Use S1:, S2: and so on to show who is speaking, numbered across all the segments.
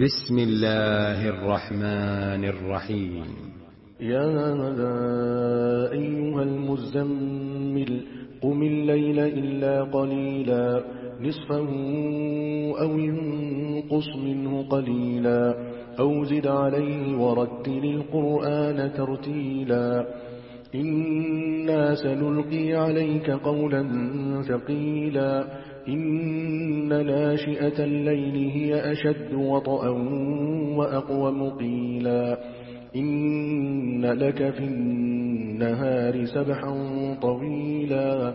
S1: بسم الله الرحمن الرحيم.
S2: يا أيها المزمل؟ قم الليل إلا قليلا. نصفه أو ينقص منه قليلا. أو زد عليه ورتل القرآن ترتيلا. إنا سنلقي عليك قولا ثقيلا إن ناشئة الليل هي أشد وطأا وأقوم قيلا إن لك في النهار سبحا طويلا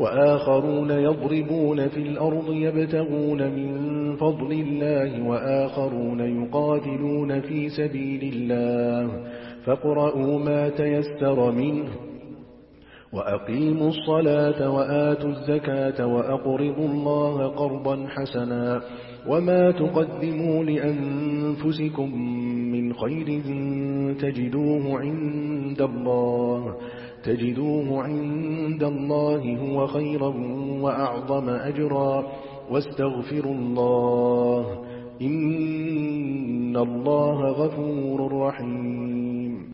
S2: وآخرون يضربون في الأرض يبتغون من فضل الله وآخرون يقاتلون في سبيل الله فاقرؤوا ما تيسر منه وأقيموا الصلاة وآتوا الزكاة وأقرضوا الله قرضا حسنا وما تقدموا لأنفسكم من خير تجدوه عند الله تجدوه عند الله هو خيرا وأعظم أجرا واستغفروا الله إن الله غفور رحيم